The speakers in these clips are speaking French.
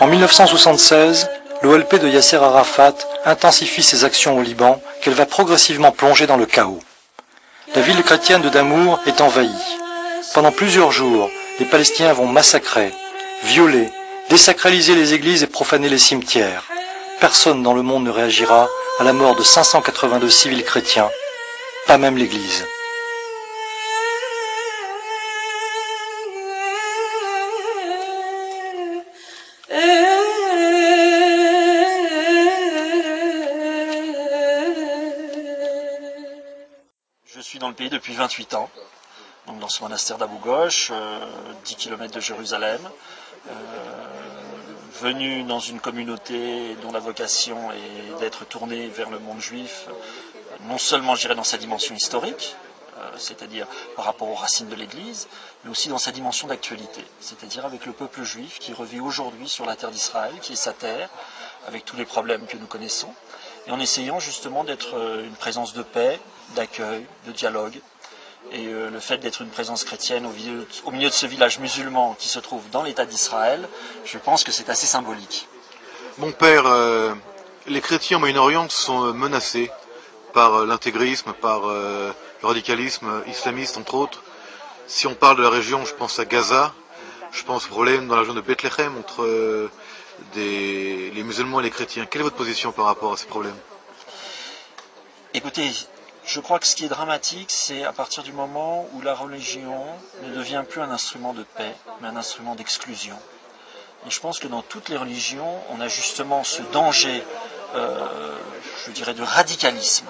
En 1976, l'OLP de Yasser Arafat intensifie ses actions au Liban qu'elle va progressivement plonger dans le chaos. La ville chrétienne de Damour est envahie. Pendant plusieurs jours, les Palestiniens vont massacrer, violer, désacraliser les églises et profaner les cimetières. Personne dans le monde ne réagira à la mort de 582 civils chrétiens, pas même l'Église. Depuis 28 ans, dans ce monastère d'Abu Ghosh, 10 km de Jérusalem, euh, venu dans une communauté dont la vocation est d'être tournée vers le monde juif, non seulement dans sa dimension historique, euh, c'est-à-dire par rapport aux racines de l'Église, mais aussi dans sa dimension d'actualité, c'est-à-dire avec le peuple juif qui revit aujourd'hui sur la terre d'Israël, qui est sa terre, avec tous les problèmes que nous connaissons, et en essayant justement d'être euh, une présence de paix, d'accueil, de dialogue. Et euh, le fait d'être une présence chrétienne au milieu, de ce village musulman qui se trouve dans l'État d'Israël, je pense que c'est assez symbolique. Mon père, euh, les chrétiens au Moyen-Orient sont menacés par l'intégrisme, par le radicalisme islamiste, entre autres. Si on parle de la région, je pense à Gaza, je pense au problème dans la région de Bethléem entre des, les musulmans et les chrétiens. Quelle est votre position par rapport à ces problèmes Écoutez, je crois que ce qui est dramatique, c'est à partir du moment où la religion ne devient plus un instrument de paix, mais un instrument d'exclusion. Et je pense que dans toutes les religions, on a justement ce danger, euh, je dirais, de radicalisme,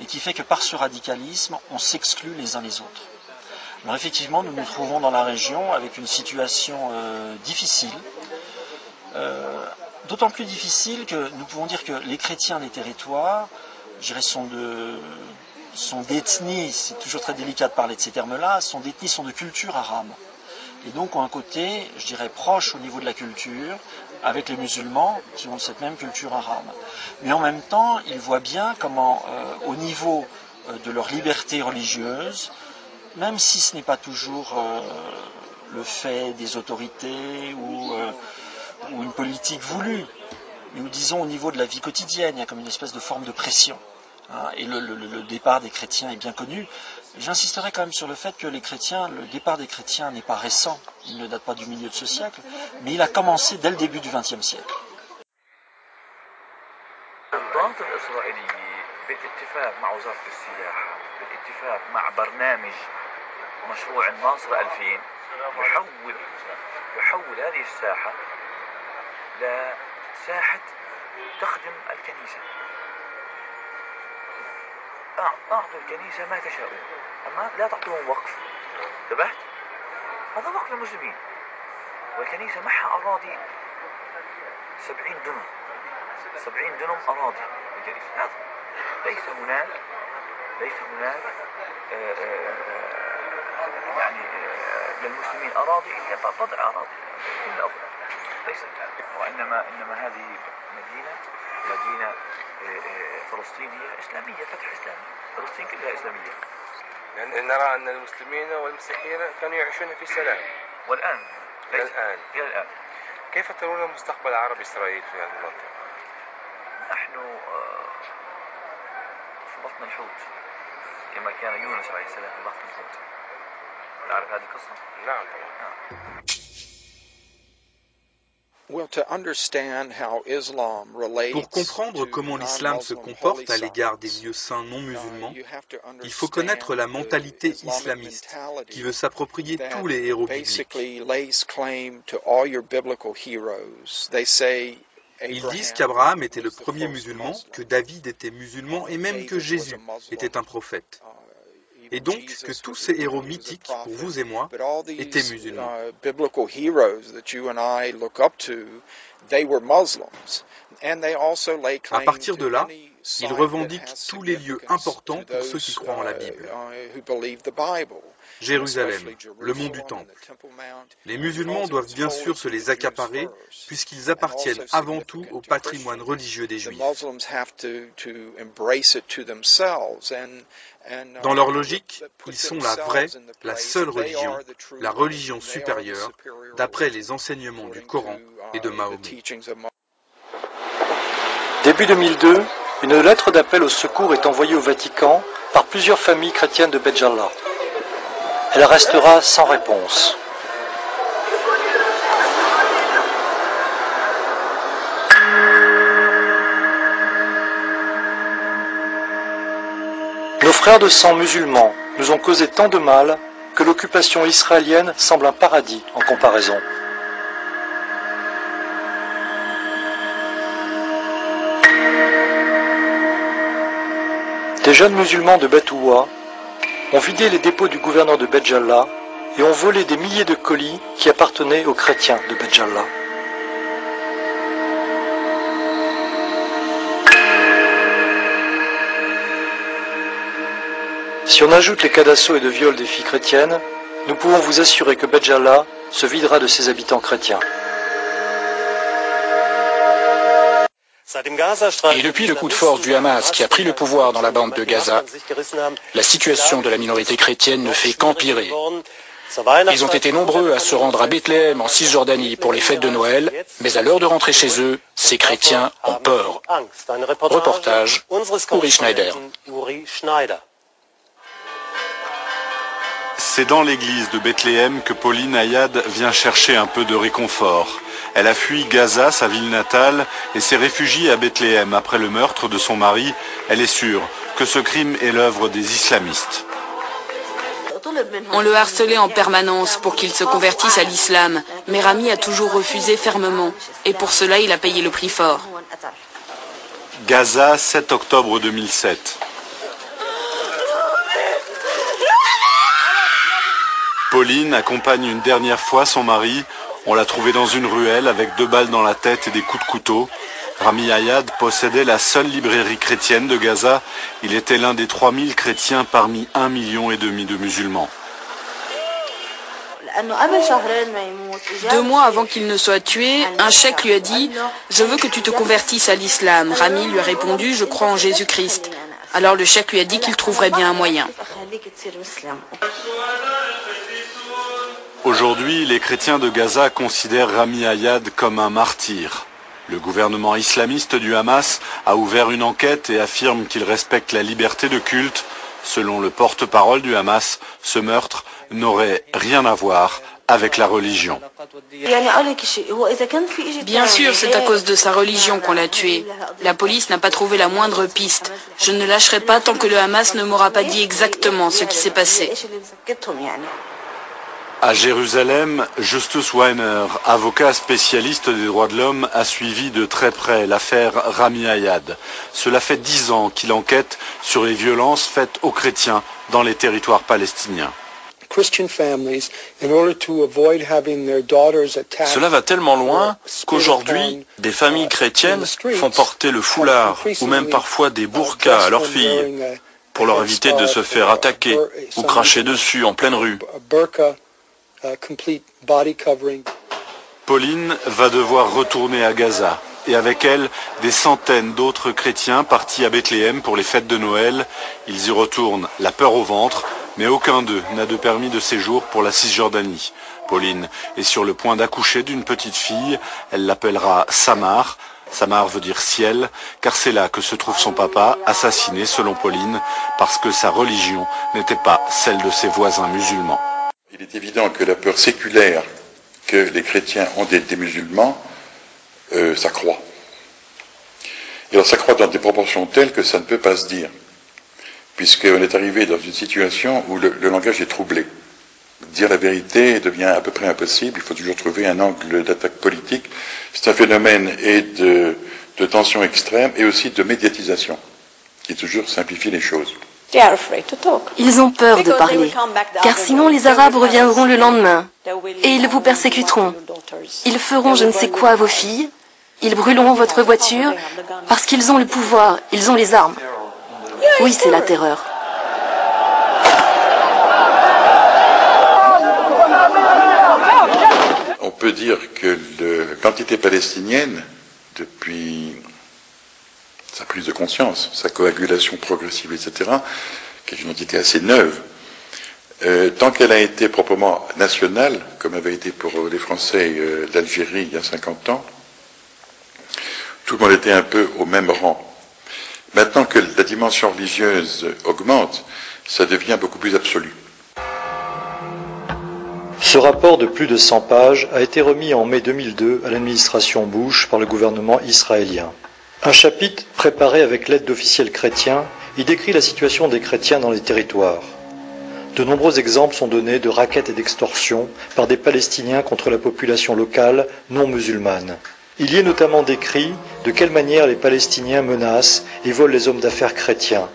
et qui fait que par ce radicalisme, on s'exclut les uns les autres. Alors effectivement, nous nous trouvons dans la région avec une situation euh, difficile, d'autant plus difficile que nous pouvons dire que les chrétiens des territoires, je dirais, sont de d'ethnie, c'est toujours très délicat de parler de ces termes-là, sont d'ethnie, sont de culture arabe. Et donc ont un côté, je dirais, proche au niveau de la culture, avec les musulmans qui ont cette même culture arabe. Mais en même temps, ils voient bien comment, euh, au niveau euh, de leur liberté religieuse, même si ce n'est pas toujours euh, le fait des autorités ou, euh, ou, une politique voulue, où disons au niveau de la vie quotidienne, il y a comme une espèce de forme de pression. Hein, et le, le, le, départ des chrétiens est bien connu. J'insisterai quand même sur le fait que les chrétiens, le départ des chrétiens n'est pas récent, il ne date pas du milieu de ce siècle, mais il a commencé dès le début du XXe siècle. لساحة تخدم الكنيسة. أعطوا الكنيسة ما تشاءون. أما لا تعطوهم وقف. انتبهت؟ هذا وقف للمسلمين. والكنيسة معها أراضي سبعين دنم. سبعين دنم أراضي الكنيسة هذا. ليس هناك ليس هناك آآ آآ يعني للمسلمين أراضي إلا تضع أراضي. كل ليست وإنما إنما هذه مدينة مدينة فلسطين هي إسلامية فتح إسلامي. فلسطين كلها إسلامية. يعني نرى أن المسلمين والمسيحيين كانوا يعيشون في سلام. والآن إلى الآن. إلى الآن. كيف ترون مستقبل عرب إسرائيل في هذه المنطقة؟ نحن في بطن الحوت كما كان يونس عليه السلام في بطن الحوت. تعرف هذه القصة؟ نعم طبعا. نعم. Pour comprendre comment l'islam se comporte à l'égard des lieux saints non musulmans, il faut connaître la mentalité islamiste qui veut s'approprier tous les héros bibliques. Ils disent qu'Abraham était le premier musulman, que David était musulman et même que Jésus était un prophète. Et donc que tous ces héros mythiques, pour vous et moi, étaient musulmans. À partir de là, ils revendiquent tous les lieux importants pour ceux qui croient en la Bible. Jérusalem, le mont du Temple. Les musulmans doivent bien sûr se les accaparer puisqu'ils appartiennent avant tout au patrimoine religieux des Juifs. Dans leur logique, ils sont la vraie, la seule religion, la religion supérieure, d'après les enseignements du Coran et de Mahomet. Début 2002, une lettre d'appel au secours est envoyée au Vatican par plusieurs familles chrétiennes de Béjallah. Elle restera sans réponse. Frères de sang musulmans nous ont causé tant de mal que l'occupation israélienne semble un paradis en comparaison. Des jeunes musulmans de Betouwa ont vidé les dépôts du gouverneur de Béjallah et ont volé des milliers de colis qui appartenaient aux chrétiens de Béjallah. Si on ajoute les cas d'assaut et de viol des filles chrétiennes, nous pouvons vous assurer que Béjallah se videra de ses habitants chrétiens. Et depuis le coup de force du Hamas qui a pris le pouvoir dans la bande de Gaza, la situation de la minorité chrétienne ne fait qu'empirer. Ils ont été nombreux à se rendre à Bethléem en Cisjordanie pour les fêtes de Noël, mais à l'heure de rentrer chez eux, ces chrétiens ont peur. Reportage Uri Schneider. C'est dans l'église de Bethléem que Pauline Ayad vient chercher un peu de réconfort. Elle a fui Gaza, sa ville natale, et s'est réfugiée à Bethléem après le meurtre de son mari. Elle est sûre que ce crime est l'œuvre des islamistes. On le harcelait en permanence pour qu'il se convertisse à l'islam, mais Rami a toujours refusé fermement, et pour cela il a payé le prix fort. Gaza, 7 octobre 2007. Pauline accompagne une dernière fois son mari. On l'a trouvé dans une ruelle avec deux balles dans la tête et des coups de couteau. Rami Ayad possédait la seule librairie chrétienne de Gaza. Il était l'un des 3000 chrétiens parmi un million et demi de musulmans. Deux mois avant qu'il ne soit tué, un cheikh lui a dit « Je veux que tu te convertisses à l'islam ». Rami lui a répondu « Je crois en Jésus-Christ ». Alors le cheikh lui a dit qu'il trouverait bien un moyen. Aujourd'hui, les chrétiens de Gaza considèrent Rami Ayad comme un martyr. Le gouvernement islamiste du Hamas a ouvert une enquête et affirme qu'il respecte la liberté de culte. Selon le porte-parole du Hamas, ce meurtre n'aurait rien à voir avec la religion. Bien sûr, c'est à cause de sa religion qu'on l'a tué. La police n'a pas trouvé la moindre piste. Je ne lâcherai pas tant que le Hamas ne m'aura pas dit exactement ce qui s'est passé. À Jérusalem, Justus Weiner, avocat spécialiste des droits de l'homme, a suivi de très près l'affaire Rami Ayad. Cela fait dix ans qu'il enquête sur les violences faites aux chrétiens dans les territoires palestiniens. Cela va tellement loin qu'aujourd'hui, des familles chrétiennes font porter le foulard ou même parfois des burkas à leurs filles pour leur éviter de se faire attaquer ou cracher dessus en pleine rue. Pauline va devoir retourner à Gaza et avec elle des centaines d'autres chrétiens partis à Bethléem pour les fêtes de Noël. Ils y retournent la peur au ventre, mais aucun d'eux n'a de permis de séjour pour la Cisjordanie. Pauline est sur le point d'accoucher d'une petite fille, elle l'appellera Samar. Samar veut dire ciel, car c'est là que se trouve son papa, assassiné selon Pauline, parce que sa religion n'était pas celle de ses voisins musulmans. Il est évident que la peur séculaire que les chrétiens ont des, musulmans euh, s'accroît. Et alors s'accroît dans des proportions telles que ça ne peut pas se dire, puisqu'on est arrivé dans une situation où le, langage est troublé. Dire la vérité devient à peu près impossible, il faut toujours trouver un angle d'attaque politique. C'est un phénomène de tension extrême et aussi de médiatisation, qui toujours simplifie les choses. Ils ont peur de parler, car sinon les Arabes reviendront le lendemain et ils vous persécuteront. Ils feront je ne sais quoi à vos filles, ils brûleront votre voiture, parce qu'ils ont le pouvoir, ils ont les armes. Oui, c'est la terreur. On peut dire que l'entité palestinienne, depuis sa prise de conscience, sa coagulation progressive, etc., qui est une entité assez neuve, euh, tant qu'elle a été proprement nationale, comme avait été pour les Français euh, d'Algérie il y a 50 ans, tout le monde était un peu au même rang. Maintenant que la dimension religieuse augmente, ça devient beaucoup plus absolu. Ce rapport de plus de 100 pages a été remis en mai 2002 à l'administration Bush par le gouvernement israélien. Un chapitre préparé avec l'aide d'officiels chrétiens y décrit la situation des chrétiens dans les territoires. De nombreux exemples sont donnés de raquettes et d'extorsions par des Palestiniens contre la population locale non musulmane. Il y est notamment décrit de quelle manière les Palestiniens menacent et volent les hommes d'affaires chrétiens.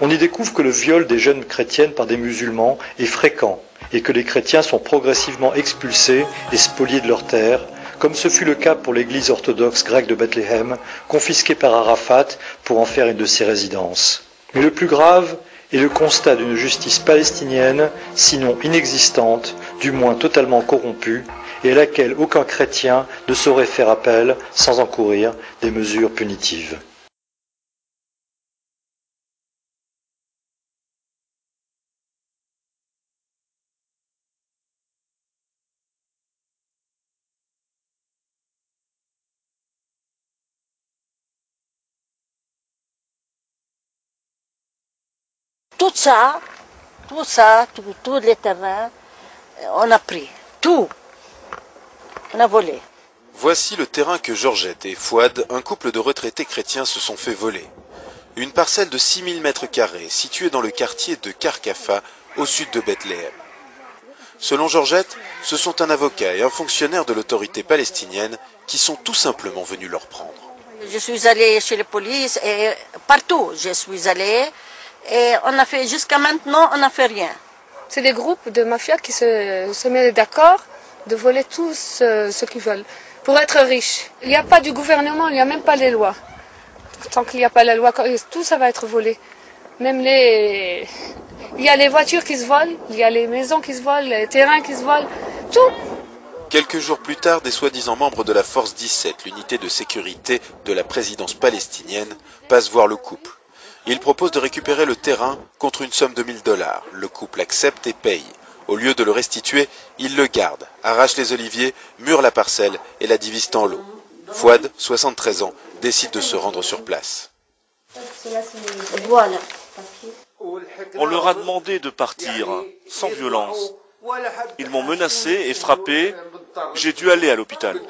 On y découvre que le viol des jeunes chrétiennes par des musulmans est fréquent et que les chrétiens sont progressivement expulsés et spoliés de leurs terres, comme ce fut le cas pour l'église orthodoxe grecque de Bethléem, confisquée par Arafat pour en faire une de ses résidences. Mais le plus grave est le constat d'une justice palestinienne, sinon inexistante, du moins totalement corrompue, et à laquelle aucun chrétien ne saurait faire appel sans encourir des mesures punitives. Tout ça, tout ça, tous les terrains, on a pris. Tout. On a volé. Voici le terrain que Georgette et Fouad, un couple de retraités chrétiens, se sont fait voler. Une parcelle de 6000 mètres carrés située dans le quartier de Karkafa, au sud de Bethléem. Selon Georgette, ce sont un avocat et un fonctionnaire de l'autorité palestinienne qui sont tout simplement venus leur prendre. Je suis allée chez les polices et partout je suis allée et on a fait, jusqu'à maintenant, on n'a fait rien. C'est des groupes de mafias qui se, se mettent d'accord de voler tout ce, qu'ils veulent pour être riches. Il n'y a pas du gouvernement, il n'y a même pas les lois. Tant qu'il n'y a pas la loi, tout ça va être volé. Même les. Il y a les voitures qui se volent, il y a les maisons qui se volent, les terrains qui se volent, tout. Quelques jours plus tard, des soi-disant membres de la Force 17, l'unité de sécurité de la présidence palestinienne, passent voir le couple. Il propose de récupérer le terrain contre une somme de 1000 dollars. Le couple accepte et paye. Au lieu de le restituer, il le garde, arrache les oliviers, mure la parcelle et la divise en lot. Fouad, 73 ans, décide de se rendre sur place. On leur a demandé de partir, sans violence. Ils m'ont menacé et frappé. J'ai dû aller à l'hôpital.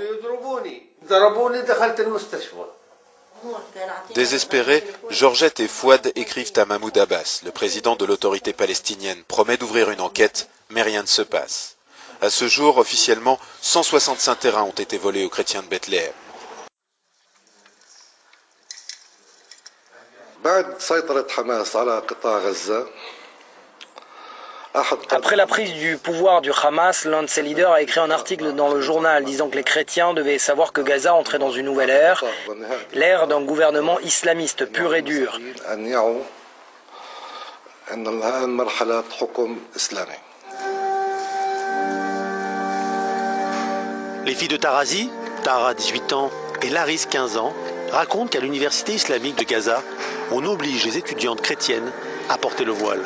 Désespérés, Georgette et Fouad écrivent à Mahmoud Abbas, le président de l'autorité palestinienne, promet d'ouvrir une enquête, mais rien ne se passe. À ce jour, officiellement, 165 terrains ont été volés aux chrétiens de Bethléem. Après la prise du pouvoir du Hamas, l'un de ses leaders a écrit un article dans le journal disant que les chrétiens devaient savoir que Gaza entrait dans une nouvelle ère, l'ère d'un gouvernement islamiste pur et dur. Les filles de Tarazi, Tara 18 ans et Laris 15 ans, racontent qu'à l'université islamique de Gaza, on oblige les étudiantes chrétiennes à porter le voile.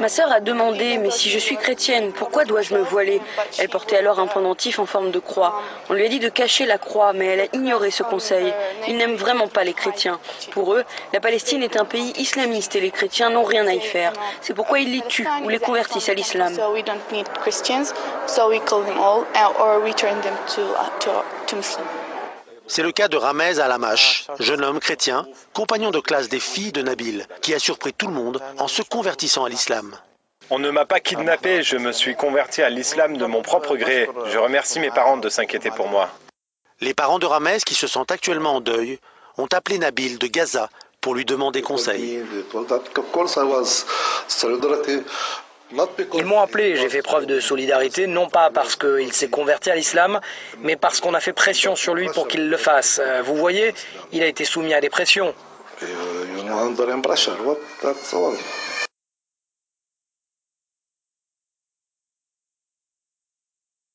Ma sœur a demandé, mais si je suis chrétienne, pourquoi dois-je me voiler? Elle portait alors un pendentif en forme de croix. On lui a dit de cacher la croix, mais elle a ignoré ce conseil. Ils n'aiment vraiment pas les chrétiens. Pour eux, la Palestine est un pays islamiste et les chrétiens n'ont rien à y faire. C'est pourquoi ils les tuent ou les convertissent à l'islam. C'est le cas de Ramez Alamash, jeune homme chrétien, compagnon de classe des filles de Nabil, qui a surpris tout le monde en se convertissant à l'islam. On ne m'a pas kidnappé, je me suis converti à l'islam de mon propre gré. Je remercie mes parents de s'inquiéter pour moi. Les parents de Ramez, qui se sentent actuellement en deuil, ont appelé Nabil de Gaza pour lui demander conseil. Ils m'ont appelé, j'ai fait preuve de solidarité, non pas parce qu'il s'est converti à l'islam, mais parce qu'on a fait pression sur lui pour qu'il le fasse. Euh, vous voyez, il a été soumis à des pressions.